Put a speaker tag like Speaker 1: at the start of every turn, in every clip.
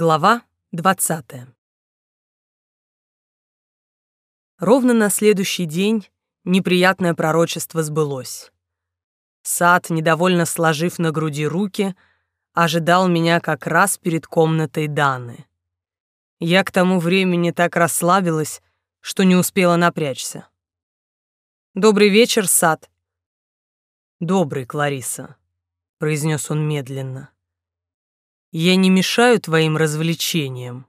Speaker 1: Глава 20. Ровно на следующий день неприятное пророчество сбылось. Сад, недовольно сложив на груди руки, ожидал меня как раз перед комнатой Даны. Я к тому времени так расслабилась, что не успела напрячься. «Добрый вечер, Сад». «Добрый, Клариса», — произнес он медленно. Я не мешаю твоим развлечениям.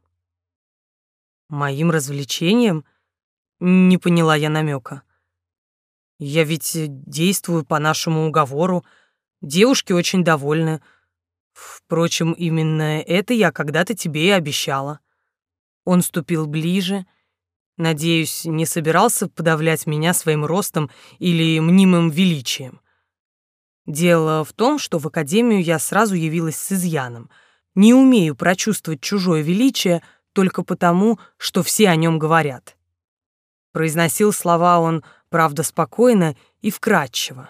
Speaker 1: Моим развлечениям? Не поняла я намека. Я ведь действую по нашему уговору. Девушки очень довольны. Впрочем, именно это я когда-то тебе и обещала. Он ступил ближе. Надеюсь, не собирался подавлять меня своим ростом или мнимым величием. Дело в том, что в академию я сразу явилась с изъяном — не умею прочувствовать чужое величие только потому, что все о нем говорят. Произносил слова он, правда, спокойно и вкрадчиво.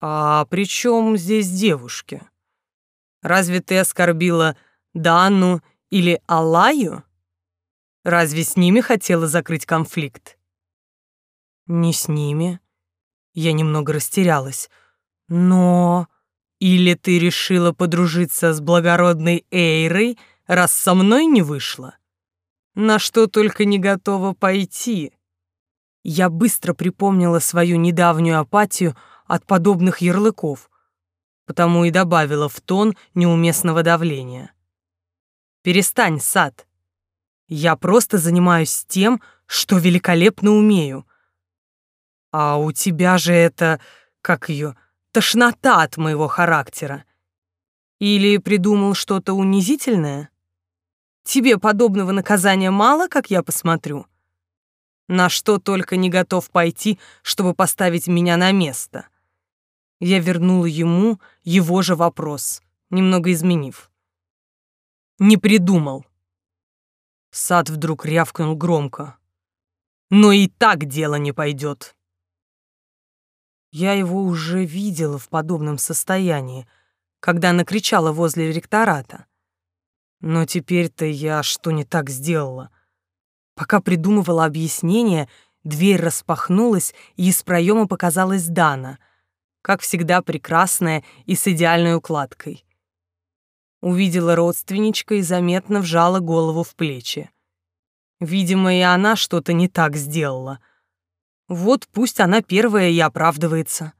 Speaker 1: «А при чем здесь девушки? Разве ты оскорбила Данну или Алаю? Разве с ними хотела закрыть конфликт?» «Не с ними». Я немного растерялась. «Но...» Или ты решила подружиться с благородной Эйрой, раз со мной не вышла? На что только не готова пойти. Я быстро припомнила свою недавнюю апатию от подобных ярлыков, потому и добавила в тон неуместного давления. «Перестань, Сад. Я просто занимаюсь тем, что великолепно умею. А у тебя же это, как ее, тошнота от моего характера. Или придумал что-то унизительное? Тебе подобного наказания мало, как я посмотрю? На что только не готов пойти, чтобы поставить меня на место. Я вернула ему его же вопрос, немного изменив. Не придумал. Сад вдруг рявкнул громко. Но и так дело не пойдет. Я его уже видела в подобном состоянии, когда накричала возле ректората. Но теперь-то я что не так сделала? Пока придумывала объяснение, дверь распахнулась, и из проема показалась Дана, как всегда прекрасная и с идеальной укладкой. Увидела родственничка и заметно вжала голову в плечи. Видимо, и она что-то не так сделала — вот пусть она первая и оправдывается.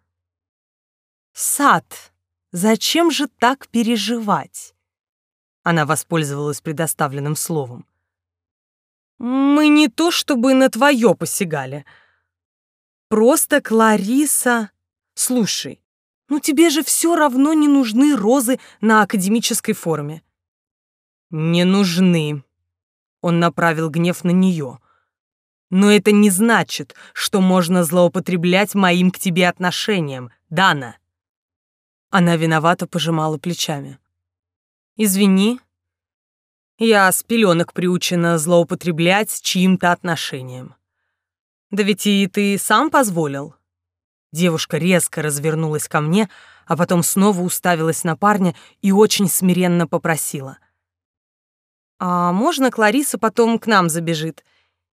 Speaker 1: Сад, зачем же так переживать? Она воспользовалась предоставленным словом. Мы не то чтобы на твое посягали. Просто Клариса... Слушай, ну тебе же все равно не нужны розы на академической форме. Не нужны. Он направил гнев на нее. Но это не значит, что можно злоупотреблять моим к тебе отношением, Дана. Она виновато пожимала плечами. Извини, я с пеленок приучена злоупотреблять чьим-то отношением. Да ведь и ты сам позволил. Девушка резко развернулась ко мне, а потом снова уставилась на парня и очень смиренно попросила. «А можно Клариса потом к нам забежит?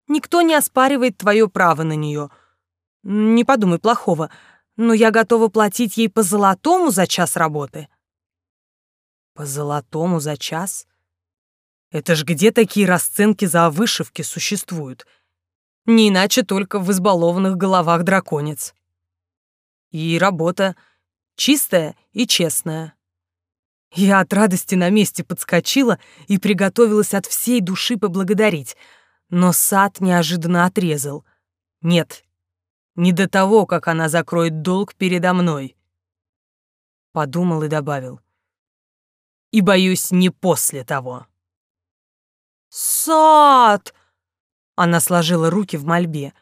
Speaker 1: Никто не оспаривает твое право на нее. Не подумай плохого, но я готова платить ей по золотому за час работы. По золотому за час? Это ж где такие расценки за вышивки существуют? Не иначе только в избалованных головах драконец. И работа чистая и честная. Я от радости на месте подскочила и приготовилась от всей души поблагодарить — но сад неожиданно отрезал. Нет, не до того, как она закроет долг передо мной. Подумал и добавил. И боюсь, не после того. Сад! Она сложила руки в мольбе.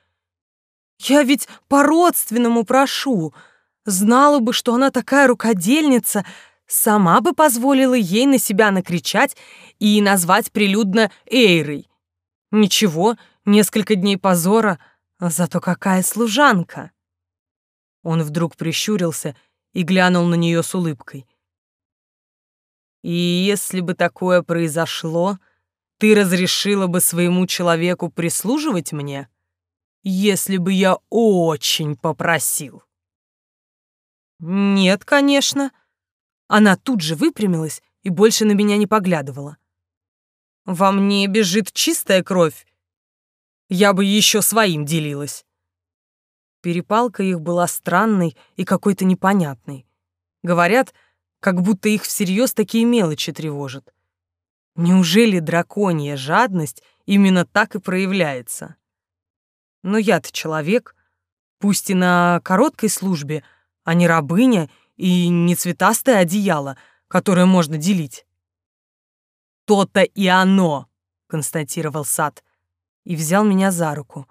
Speaker 1: Я ведь по-родственному прошу. Знала бы, что она такая рукодельница, сама бы позволила ей на себя накричать и назвать прилюдно Эйрой. Ничего, несколько дней позора, зато какая служанка. Он вдруг прищурился и глянул на нее с улыбкой. И если бы такое произошло, ты разрешила бы своему человеку прислуживать мне? Если бы я очень попросил. Нет, конечно. Она тут же выпрямилась и больше на меня не поглядывала. Во мне бежит чистая кровь. Я бы еще своим делилась. Перепалка их была странной и какой-то непонятной. Говорят, как будто их всерьез такие мелочи тревожат. Неужели драконья жадность именно так и проявляется? Но я-то человек, пусть и на короткой службе, а не рабыня и не цветастое одеяло, которое можно делить. «То-то и оно!» — констатировал Сад и взял меня за руку,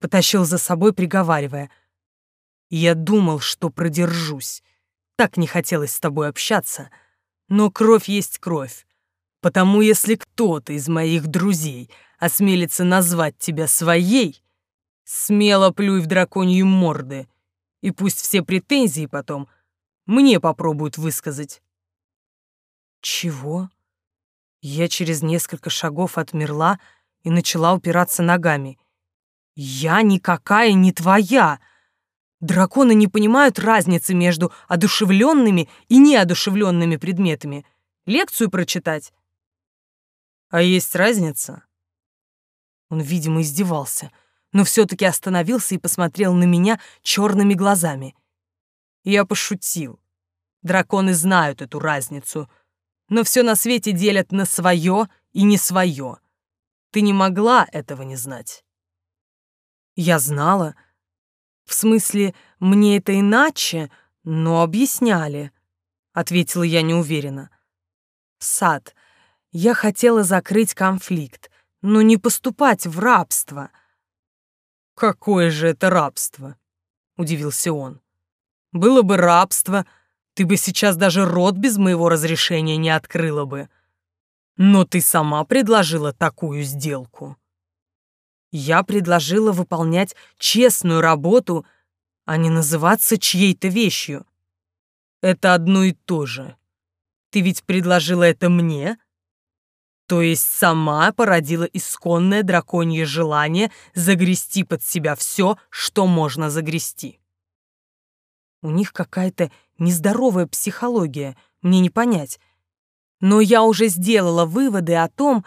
Speaker 1: потащил за собой, приговаривая. «Я думал, что продержусь. Так не хотелось с тобой общаться. Но кровь есть кровь. Потому если кто-то из моих друзей осмелится назвать тебя своей, смело плюй в драконьи морды, и пусть все претензии потом мне попробуют высказать. Чего? Я через несколько шагов отмерла и начала упираться ногами. Я никакая не твоя. Драконы не понимают разницы между одушевленными и неодушевленными предметами. Лекцию прочитать а есть разница? Он, видимо, издевался, но все-таки остановился и посмотрел на меня черными глазами. Я пошутил. Драконы знают эту разницу, но все на свете делят на свое и не свое. Ты не могла этого не знать. Я знала. В смысле, мне это иначе, но объясняли, — ответила я неуверенно. Сад, я хотела закрыть конфликт, но не поступать в рабство. «Какое же это рабство?» — удивился он. «Было бы рабство, ты бы сейчас даже рот без моего разрешения не открыла бы. Но ты сама предложила такую сделку». Я предложила выполнять честную работу, а не называться чьей-то вещью. Это одно и то же. Ты ведь предложила это мне, то есть сама породила исконное драконье желание загрести под себя все, что можно загрести. У них какая-то нездоровая психология, мне не понять. Но я уже сделала выводы о том,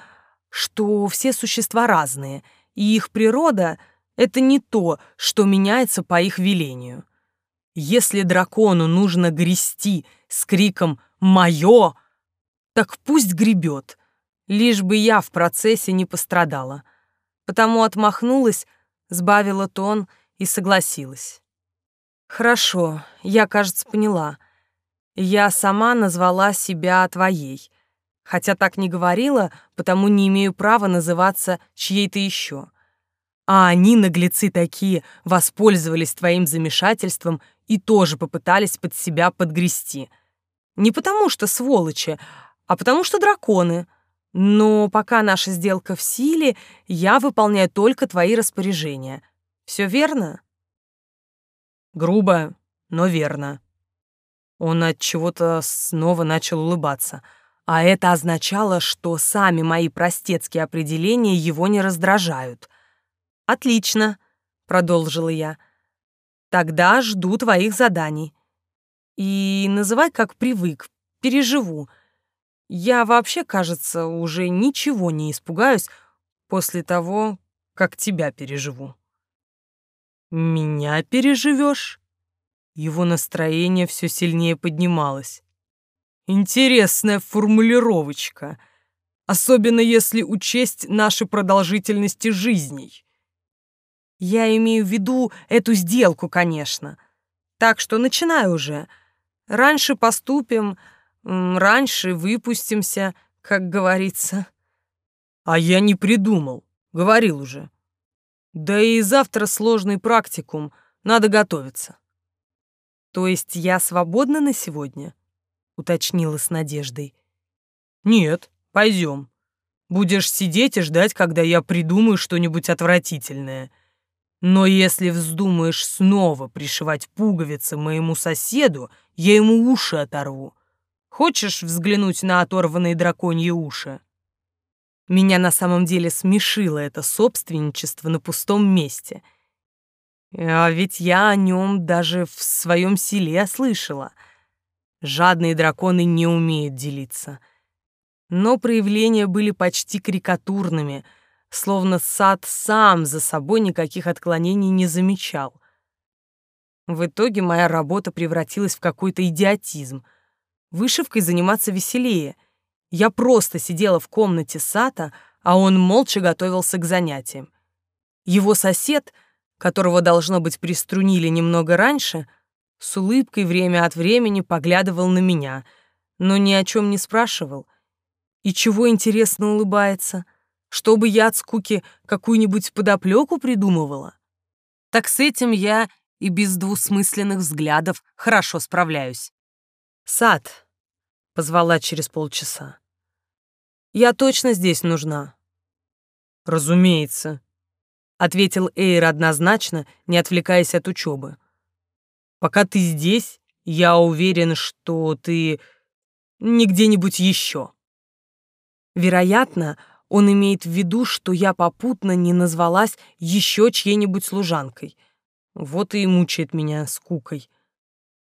Speaker 1: что все существа разные, и их природа — это не то, что меняется по их велению. Если дракону нужно грести с криком «Моё!», так пусть гребет — лишь бы я в процессе не пострадала. Потому отмахнулась, сбавила тон и согласилась. «Хорошо, я, кажется, поняла. Я сама назвала себя твоей, хотя так не говорила, потому не имею права называться чьей-то еще. А они, наглецы такие, воспользовались твоим замешательством и тоже попытались под себя подгрести. Не потому что сволочи, а потому что драконы — но пока наша сделка в силе, я выполняю только твои распоряжения. Все верно? Грубо, но верно. Он от чего-то снова начал улыбаться, а это означало, что сами мои простецкие определения его не раздражают. Отлично, продолжила я. Тогда жду твоих заданий. И называй как привык, переживу. Я вообще, кажется, уже ничего не испугаюсь после того, как тебя переживу. Меня переживешь? Его настроение все сильнее поднималось. Интересная формулировочка, особенно если учесть наши продолжительности жизней. Я имею в виду эту сделку, конечно. Так что начинай уже. Раньше поступим, раньше выпустимся, как говорится. А я не придумал, говорил уже. Да и завтра сложный практикум, надо готовиться. То есть я свободна на сегодня? Уточнила с надеждой. Нет, пойдем. Будешь сидеть и ждать, когда я придумаю что-нибудь отвратительное. Но если вздумаешь снова пришивать пуговицы моему соседу, я ему уши оторву. Хочешь взглянуть на оторванные драконьи уши?» Меня на самом деле смешило это собственничество на пустом месте. А ведь я о нем даже в своем селе слышала. Жадные драконы не умеют делиться. Но проявления были почти карикатурными, словно сад сам за собой никаких отклонений не замечал. В итоге моя работа превратилась в какой-то идиотизм. Вышивкой заниматься веселее — я просто сидела в комнате Сата, а он молча готовился к занятиям. Его сосед, которого, должно быть, приструнили немного раньше, с улыбкой время от времени поглядывал на меня, но ни о чем не спрашивал. И чего, интересно, улыбается? Чтобы я от скуки какую-нибудь подоплеку придумывала? Так с этим я и без двусмысленных взглядов хорошо справляюсь. «Сад», — позвала через полчаса. Я точно здесь нужна». «Разумеется», — ответил Эйр однозначно, не отвлекаясь от учебы. «Пока ты здесь, я уверен, что ты не где-нибудь еще». Вероятно, он имеет в виду, что я попутно не назвалась еще чьей-нибудь служанкой. Вот и мучает меня скукой.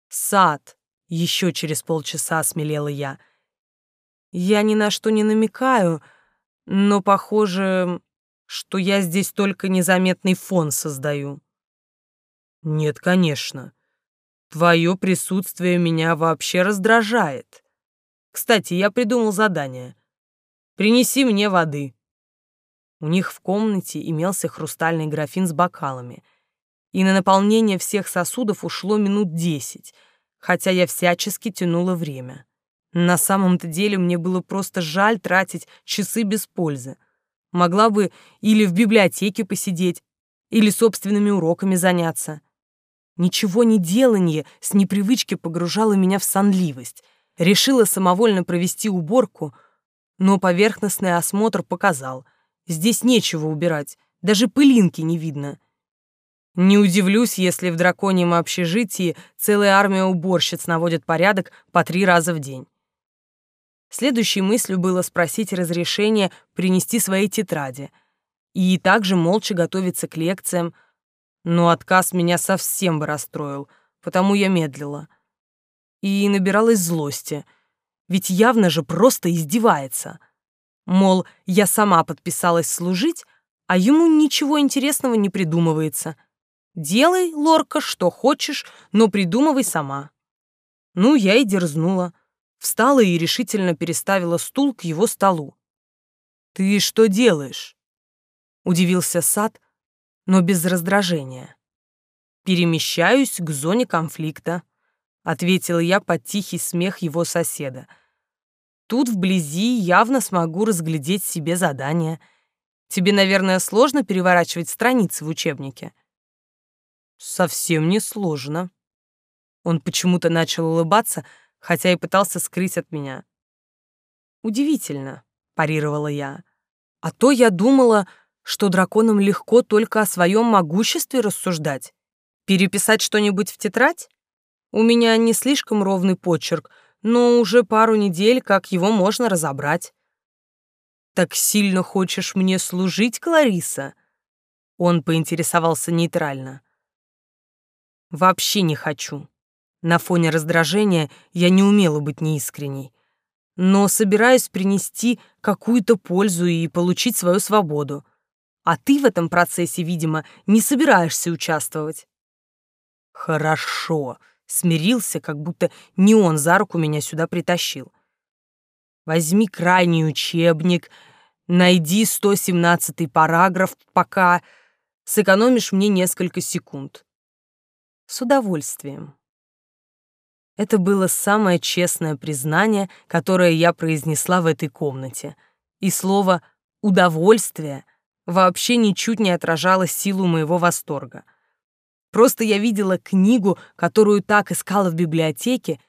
Speaker 1: «Сад», — еще через полчаса смелела я, — я ни на что не намекаю, но похоже, что я здесь только незаметный фон создаю. Нет, конечно. Твое присутствие меня вообще раздражает. Кстати, я придумал задание. Принеси мне воды. У них в комнате имелся хрустальный графин с бокалами, и на наполнение всех сосудов ушло минут десять, хотя я всячески тянула время. На самом-то деле мне было просто жаль тратить часы без пользы. Могла бы или в библиотеке посидеть, или собственными уроками заняться. Ничего не деланье с непривычки погружало меня в сонливость. Решила самовольно провести уборку, но поверхностный осмотр показал. Здесь нечего убирать, даже пылинки не видно. Не удивлюсь, если в драконьем общежитии целая армия уборщиц наводит порядок по три раза в день. Следующей мыслью было спросить разрешения принести свои тетради и также молча готовиться к лекциям, но отказ меня совсем бы расстроил, потому я медлила. И набиралась злости, ведь явно же просто издевается. Мол, я сама подписалась служить, а ему ничего интересного не придумывается. Делай, Лорка, что хочешь, но придумывай сама. Ну, я и дерзнула встала и решительно переставила стул к его столу. «Ты что делаешь?» — удивился Сад, но без раздражения. «Перемещаюсь к зоне конфликта», — ответила я под тихий смех его соседа. «Тут вблизи явно смогу разглядеть себе задание. Тебе, наверное, сложно переворачивать страницы в учебнике?» «Совсем не сложно». Он почему-то начал улыбаться, — хотя и пытался скрыть от меня. «Удивительно», — парировала я. «А то я думала, что драконам легко только о своем могуществе рассуждать. Переписать что-нибудь в тетрадь? У меня не слишком ровный почерк, но уже пару недель, как его можно разобрать». «Так сильно хочешь мне служить, Клариса?» Он поинтересовался нейтрально. «Вообще не хочу», на фоне раздражения я не умела быть неискренней. Но собираюсь принести какую-то пользу и получить свою свободу. А ты в этом процессе, видимо, не собираешься участвовать. Хорошо, смирился, как будто не он за руку меня сюда притащил. Возьми крайний учебник, найди 117 параграф, пока сэкономишь мне несколько секунд. С удовольствием. Это было самое честное признание, которое я произнесла в этой комнате. И слово «удовольствие» вообще ничуть не отражало силу моего восторга. Просто я видела книгу, которую так искала в библиотеке,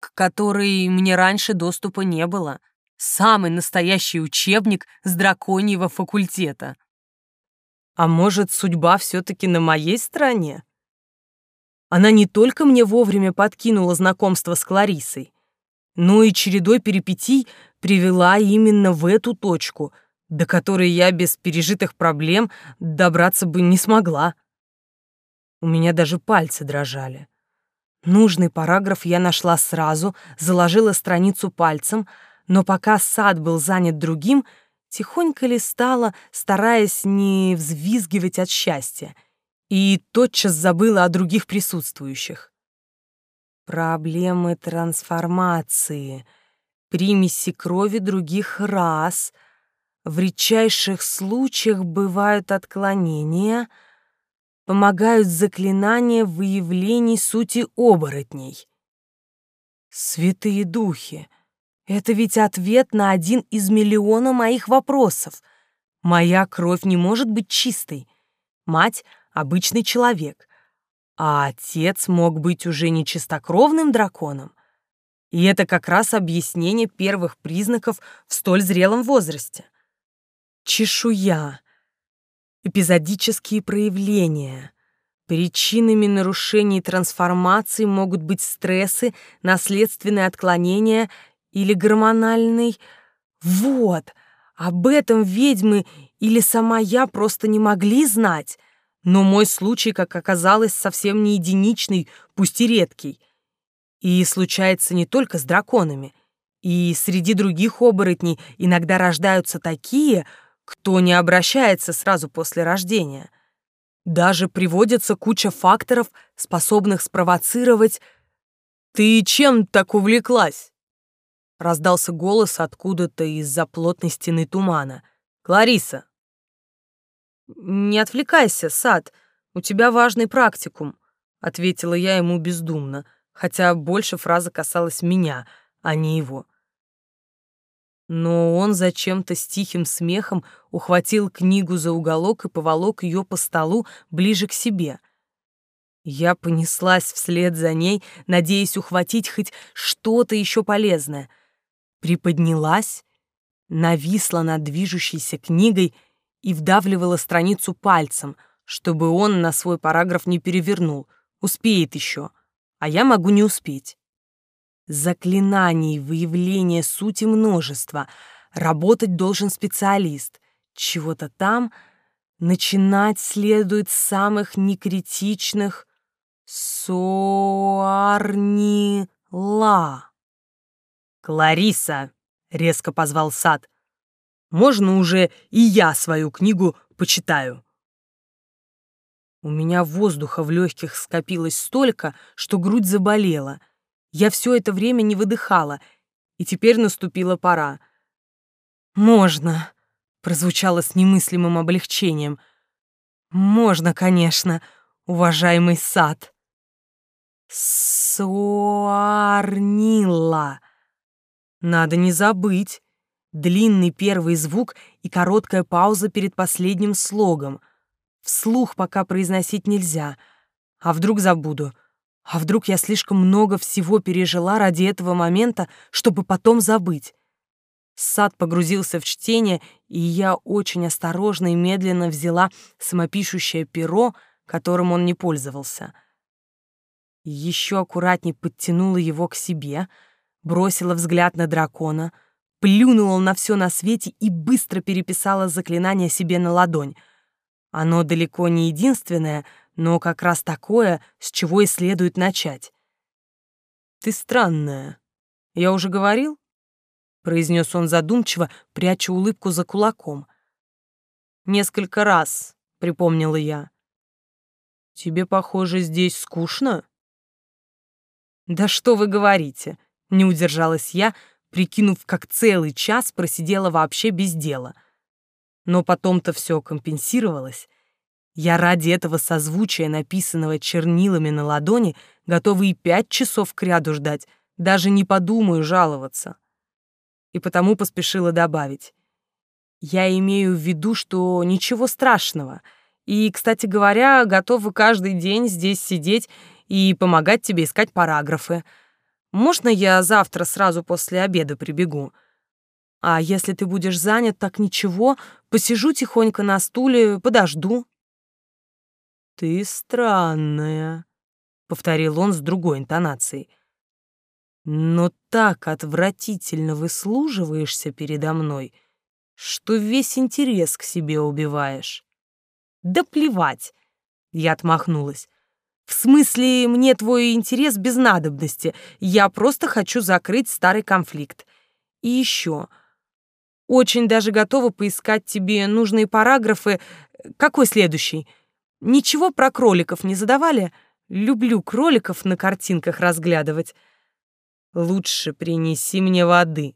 Speaker 1: к которой мне раньше доступа не было. Самый настоящий учебник с драконьего факультета. А может, судьба все-таки на моей стороне? Она не только мне вовремя подкинула знакомство с Кларисой, но и чередой перипетий привела именно в эту точку, до которой я без пережитых проблем добраться бы не смогла. У меня даже пальцы дрожали. Нужный параграф я нашла сразу, заложила страницу пальцем, но пока сад был занят другим, тихонько листала, стараясь не взвизгивать от счастья, и тотчас забыла о других присутствующих. Проблемы трансформации, примеси крови других рас. В редчайших случаях бывают отклонения, помогают заклинания в выявлении сути оборотней. Святые духи, это ведь ответ на один из миллиона моих вопросов. Моя кровь не может быть чистой. Мать — обычный человек, а отец мог быть уже не чистокровным драконом. И это как раз объяснение первых признаков в столь зрелом возрасте. Чешуя, эпизодические проявления. Причинами нарушений трансформации могут быть стрессы, наследственные отклонения или гормональный... Вот, об этом ведьмы или сама я просто не могли знать. Но мой случай, как оказалось, совсем не единичный, пусть и редкий. И случается не только с драконами. И среди других оборотней иногда рождаются такие, кто не обращается сразу после рождения. Даже приводится куча факторов, способных спровоцировать «Ты чем так увлеклась?» Раздался голос откуда-то из-за плотной стены тумана. «Клариса, «Не отвлекайся, Сад, у тебя важный практикум», — ответила я ему бездумно, хотя больше фраза касалась меня, а не его. Но он зачем-то с тихим смехом ухватил книгу за уголок и поволок ее по столу ближе к себе. Я понеслась вслед за ней, надеясь ухватить хоть что-то еще полезное. Приподнялась, нависла над движущейся книгой — и вдавливала страницу пальцем, чтобы он на свой параграф не перевернул. Успеет еще, а я могу не успеть. Заклинаний выявления сути множество. Работать должен специалист. Чего-то там начинать следует с самых некритичных Суарнила. «Клариса!» — резко позвал Сад. Можно уже и я свою книгу почитаю. У меня воздуха в легких скопилось столько, что грудь заболела. Я все это время не выдыхала, и теперь наступила пора. «Можно», — прозвучало с немыслимым облегчением. «Можно, конечно, уважаемый сад». Суарнила. Надо не забыть. Длинный первый звук и короткая пауза перед последним слогом. Вслух пока произносить нельзя. А вдруг забуду? А вдруг я слишком много всего пережила ради этого момента, чтобы потом забыть? Сад погрузился в чтение, и я очень осторожно и медленно взяла самопишущее перо, которым он не пользовался. Еще аккуратнее подтянула его к себе, бросила взгляд на дракона — плюнула на все на свете и быстро переписала заклинание себе на ладонь. Оно далеко не единственное, но как раз такое, с чего и следует начать. «Ты странная. Я уже говорил?» — произнес он задумчиво, пряча улыбку за кулаком. «Несколько раз», — припомнила я. «Тебе, похоже, здесь скучно?» «Да что вы говорите?» — не удержалась я, — прикинув, как целый час просидела вообще без дела. Но потом-то все компенсировалось. Я ради этого созвучия, написанного чернилами на ладони, готова и пять часов кряду ждать, даже не подумаю жаловаться. И потому поспешила добавить. Я имею в виду, что ничего страшного. И, кстати говоря, готова каждый день здесь сидеть и помогать тебе искать параграфы. Можно я завтра сразу после обеда прибегу? А если ты будешь занят, так ничего, посижу тихонько на стуле, подожду». «Ты странная», — повторил он с другой интонацией. но так отвратительно выслуживаешься передо мной, что весь интерес к себе убиваешь. Да плевать, я отмахнулась. В смысле, мне твой интерес без надобности. Я просто хочу закрыть старый конфликт. И еще. Очень даже готова поискать тебе нужные параграфы. Какой следующий? Ничего про кроликов не задавали? Люблю кроликов на картинках разглядывать. Лучше принеси мне воды.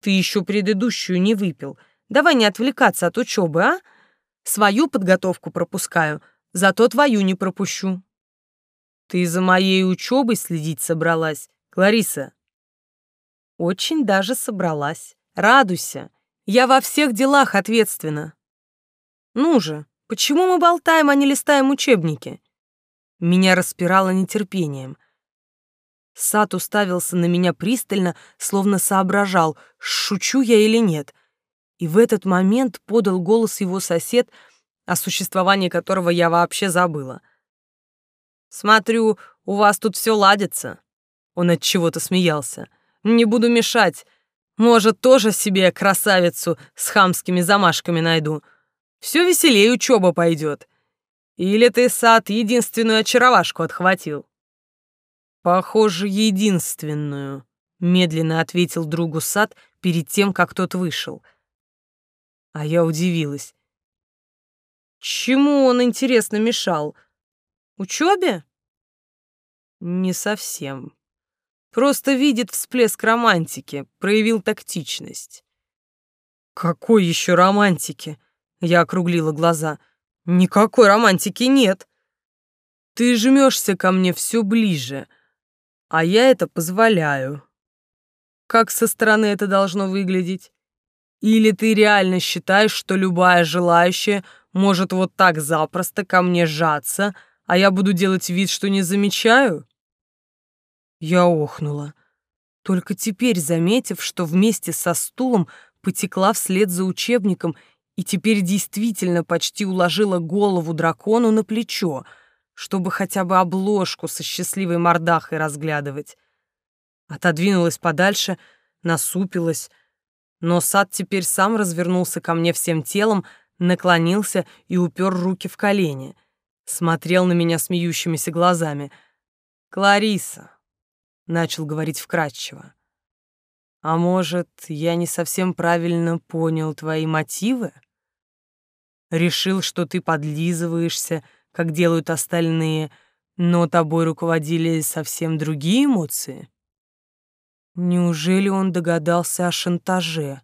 Speaker 1: Ты еще предыдущую не выпил. Давай не отвлекаться от учебы, а? Свою подготовку пропускаю, зато твою не пропущу. Ты за моей учебой следить собралась, Клариса? Очень даже собралась. Радуйся. Я во всех делах ответственна. Ну же, почему мы болтаем, а не листаем учебники? Меня распирало нетерпением. Сад уставился на меня пристально, словно соображал, шучу я или нет. И в этот момент подал голос его сосед, о существовании которого я вообще забыла. «Смотрю, у вас тут все ладится». Он от чего-то смеялся. «Не буду мешать. Может, тоже себе красавицу с хамскими замашками найду. Все веселее учеба пойдет. Или ты, сад, единственную очаровашку отхватил?» «Похоже, единственную», — медленно ответил другу сад перед тем, как тот вышел. А я удивилась. Чему он, интересно, мешал? Учебе? Не совсем. Просто видит всплеск романтики, проявил тактичность. Какой еще романтики? Я округлила глаза. Никакой романтики нет. Ты жмешься ко мне все ближе, а я это позволяю. Как со стороны это должно выглядеть? Или ты реально считаешь, что любая желающая может вот так запросто ко мне сжаться, а я буду делать вид, что не замечаю? Я охнула, только теперь заметив, что вместе со стулом потекла вслед за учебником и теперь действительно почти уложила голову дракону на плечо — чтобы хотя бы обложку со счастливой мордахой разглядывать. Отодвинулась подальше, насупилась, но сад теперь сам развернулся ко мне всем телом, наклонился и упер руки в колени. Смотрел на меня смеющимися глазами. «Клариса», — начал говорить вкратчиво, — «а может, я не совсем правильно понял твои мотивы? Решил, что ты подлизываешься, как делают остальные, но тобой руководили совсем другие эмоции? Неужели он догадался о шантаже?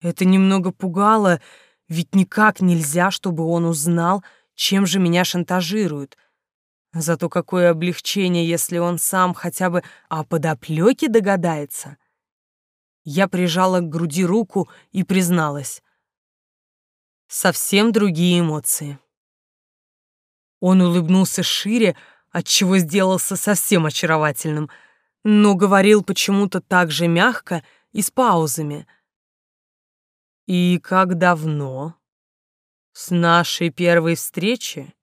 Speaker 1: Это немного пугало, ведь никак нельзя, чтобы он узнал, чем же меня шантажируют. Зато какое облегчение, если он сам хотя бы о подоплёке догадается. Я прижала к груди руку и призналась. Совсем другие эмоции. Он улыбнулся шире, отчего сделался совсем очаровательным, но говорил почему-то так же мягко и с паузами. «И как давно? С нашей первой встречи?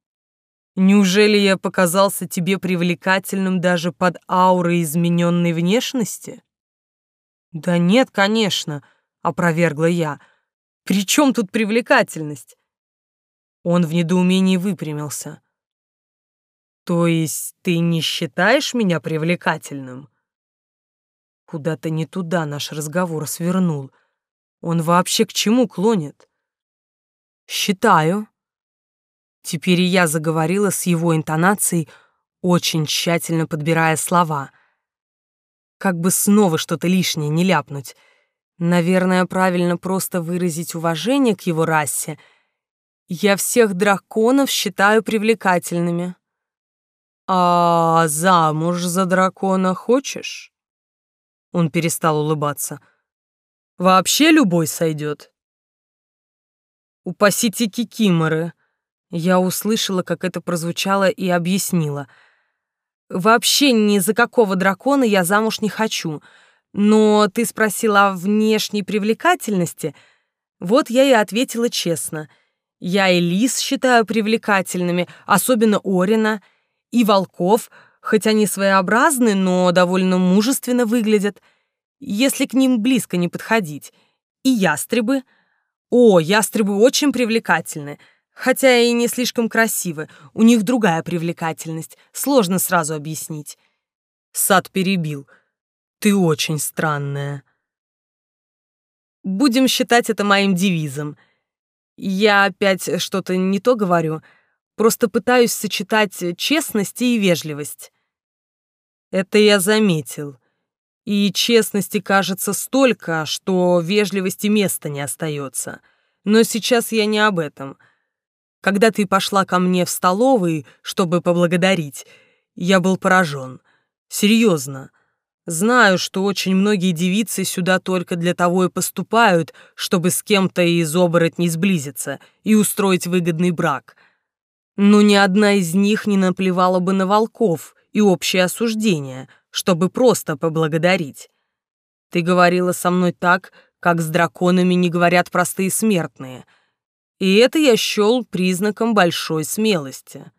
Speaker 1: Неужели я показался тебе привлекательным даже под аурой измененной внешности?» «Да нет, конечно», — опровергла я. «При чем тут привлекательность?» Он в недоумении выпрямился. То есть ты не считаешь меня привлекательным? Куда-то не туда наш разговор свернул. Он вообще к чему клонит? Считаю. Теперь я заговорила с его интонацией, очень тщательно подбирая слова. Как бы снова что-то лишнее не ляпнуть. Наверное, правильно просто выразить уважение к его расе. Я всех драконов считаю привлекательными. «А замуж за дракона хочешь?» Он перестал улыбаться. «Вообще любой сойдет». «Упасите кикиморы». Я услышала, как это прозвучало, и объяснила. «Вообще ни за какого дракона я замуж не хочу. Но ты спросила о внешней привлекательности. Вот я и ответила честно. Я и Лис считаю привлекательными, особенно Орина — и волков, хоть они своеобразны, но довольно мужественно выглядят, если к ним близко не подходить. И ястребы. О, ястребы очень привлекательны, хотя и не слишком красивы. У них другая привлекательность, сложно сразу объяснить. Сад перебил. Ты очень странная. Будем считать это моим девизом. Я опять что-то не то говорю, просто пытаюсь сочетать честность и вежливость. Это я заметил. И честности кажется столько, что вежливости места не остается. Но сейчас я не об этом. Когда ты пошла ко мне в столовый, чтобы поблагодарить, я был поражен. Серьезно. Знаю, что очень многие девицы сюда только для того и поступают, чтобы с кем-то из оборотней сблизиться и устроить выгодный брак. Но ни одна из них не наплевала бы на волков и общее осуждение — чтобы просто поблагодарить. Ты говорила со мной так, как с драконами не говорят простые смертные. И это я счел признаком большой смелости.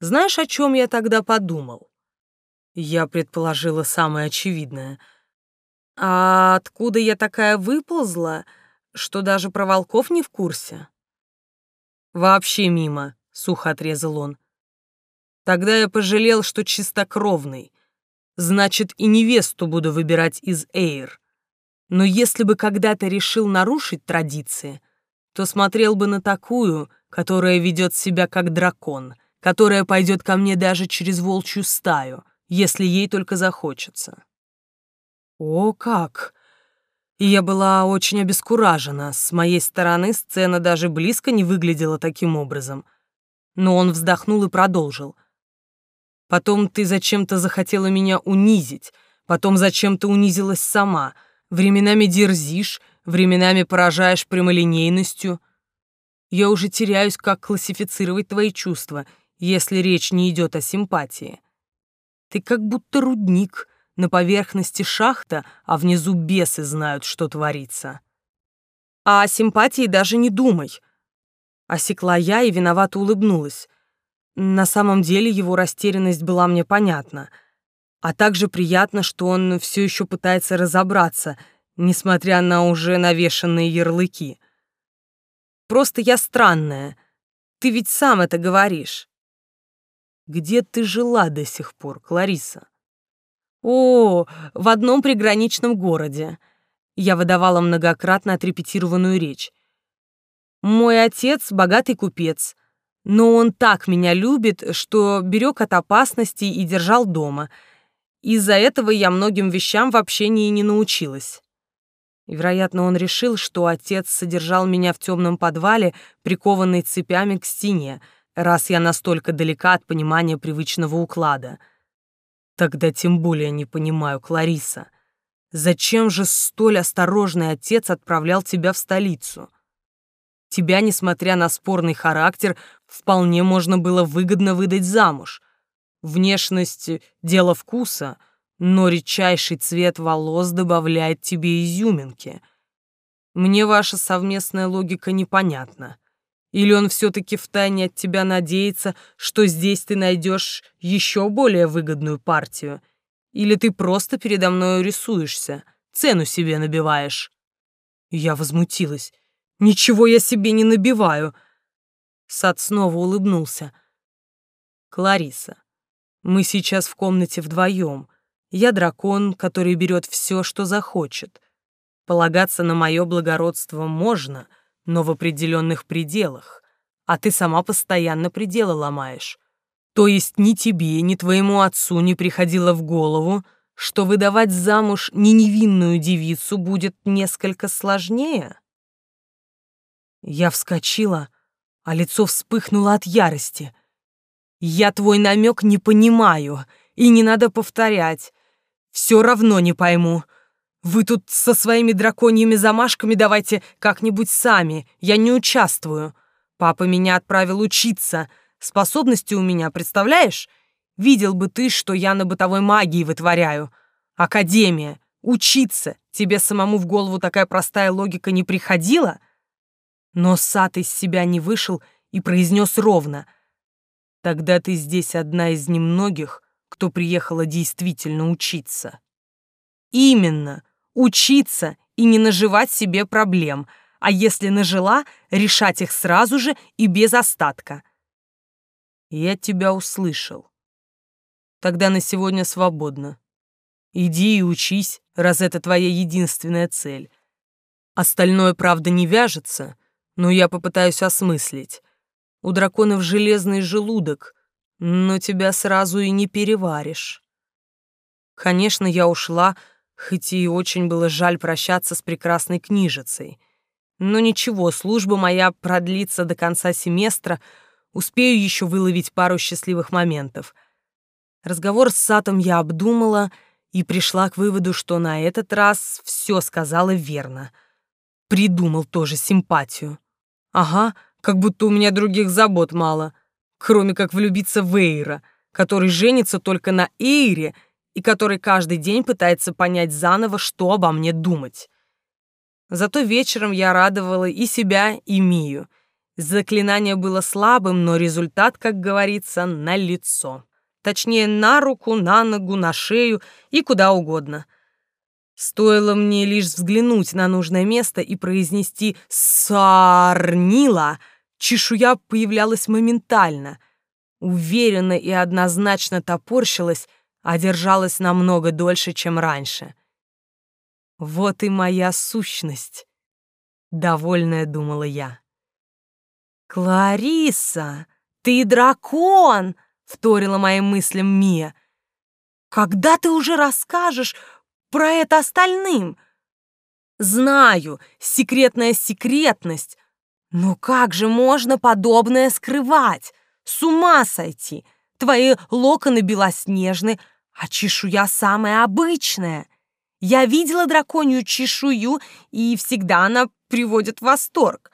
Speaker 1: Знаешь, о чем я тогда подумал? Я предположила самое очевидное. А откуда я такая выползла, что даже про волков не в курсе? Вообще мимо, сухо отрезал он. Тогда я пожалел, что чистокровный — значит и невесту буду выбирать из Эйр. Но если бы когда-то решил нарушить традиции, то смотрел бы на такую, которая ведет себя как дракон, которая пойдет ко мне даже через волчью стаю, если ей только захочется. О, как! И я была очень обескуражена. С моей стороны сцена даже близко не выглядела таким образом. Но он вздохнул и продолжил — Потом ты зачем-то захотела меня унизить, потом зачем-то унизилась сама. Временами дерзишь, временами поражаешь прямолинейностью. Я уже теряюсь, как классифицировать твои чувства, если речь не идет о симпатии. Ты как будто рудник, на поверхности шахта, а внизу бесы знают, что творится. А о симпатии даже не думай. Осекла я и виновато улыбнулась. На самом деле его растерянность была мне понятна, а также приятно, что он все еще пытается разобраться, несмотря на уже навешанные ярлыки. Просто я странная. Ты ведь сам это говоришь. Где ты жила до сих пор, Клариса? О, в одном приграничном городе. Я выдавала многократно отрепетированную речь. Мой отец — богатый купец — но он так меня любит, что берег от опасностей и держал дома. Из-за этого я многим вещам в общении не научилась. И, вероятно, он решил, что отец содержал меня в темном подвале, прикованной цепями к стене, раз я настолько далека от понимания привычного уклада. Тогда тем более не понимаю, Клариса. Зачем же столь осторожный отец отправлял тебя в столицу? Тебя, несмотря на спорный характер, вполне можно было выгодно выдать замуж. Внешность — дело вкуса, но редчайший цвет волос добавляет тебе изюминки. Мне ваша совместная логика непонятна. Или он все-таки втайне от тебя надеется, что здесь ты найдешь еще более выгодную партию? Или ты просто передо мной рисуешься, цену себе набиваешь?» Я возмутилась. Ничего я себе не набиваю. Сад снова улыбнулся. Клариса, мы сейчас в комнате вдвоем. Я дракон, который берет все, что захочет. Полагаться на мое благородство можно, но в определенных пределах. А ты сама постоянно пределы ломаешь. То есть ни тебе, ни твоему отцу не приходило в голову, что выдавать замуж не невинную девицу будет несколько сложнее? Я вскочила, а лицо вспыхнуло от ярости. «Я твой намек не понимаю, и не надо повторять. Все равно не пойму. Вы тут со своими драконьими замашками давайте как-нибудь сами, я не участвую. Папа меня отправил учиться. Способности у меня, представляешь? Видел бы ты, что я на бытовой магии вытворяю. Академия, учиться. Тебе самому в голову такая простая логика не приходила?» Но Сад из себя не вышел и произнес ровно. «Тогда ты здесь одна из немногих, кто приехала действительно учиться. Именно, учиться и не наживать себе проблем, а если нажила, решать их сразу же и без остатка. Я тебя услышал. Тогда на сегодня свободно. Иди и учись, раз это твоя единственная цель. Остальное, правда, не вяжется, но я попытаюсь осмыслить. У драконов железный желудок, но тебя сразу и не переваришь. Конечно, я ушла, хоть и очень было жаль прощаться с прекрасной книжицей. Но ничего, служба моя продлится до конца семестра, успею еще выловить пару счастливых моментов. Разговор с Сатом я обдумала и пришла к выводу, что на этот раз все сказала верно. Придумал тоже симпатию. Ага, как будто у меня других забот мало, кроме как влюбиться в Эйра, который женится только на Эйре и который каждый день пытается понять заново, что обо мне думать. Зато вечером я радовала и себя, и Мию. Заклинание было слабым, но результат, как говорится, на лицо. Точнее, на руку, на ногу, на шею и куда угодно. Стоило мне лишь взглянуть на нужное место и произнести «Сарнила», чешуя появлялась моментально. Уверенно и однозначно топорщилась, а держалась намного дольше, чем раньше. Вот и моя сущность, довольная думала я. Клариса, ты дракон, вторила моим мыслям Мия. Когда ты уже расскажешь про это остальным? Знаю, секретная секретность. Но как же можно подобное скрывать? С ума сойти! Твои локоны белоснежны, а чешуя самая обычная. Я видела драконью чешую, и всегда она приводит в восторг.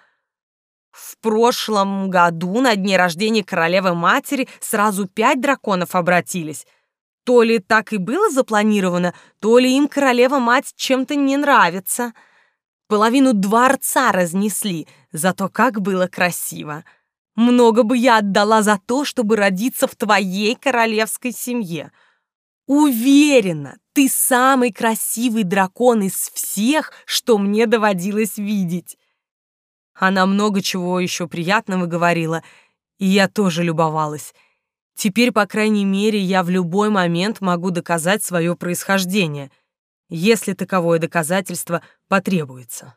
Speaker 1: В прошлом году на дне рождения королевы-матери сразу пять драконов обратились — то ли так и было запланировано, то ли им королева-мать чем-то не нравится. Половину дворца разнесли, зато как было красиво. Много бы я отдала за то, чтобы родиться в твоей королевской семье. Уверена, ты самый красивый дракон из всех, что мне доводилось видеть. Она много чего еще приятного говорила, и я тоже любовалась. Теперь, по крайней мере, я в любой момент могу доказать свое происхождение, если таковое доказательство потребуется.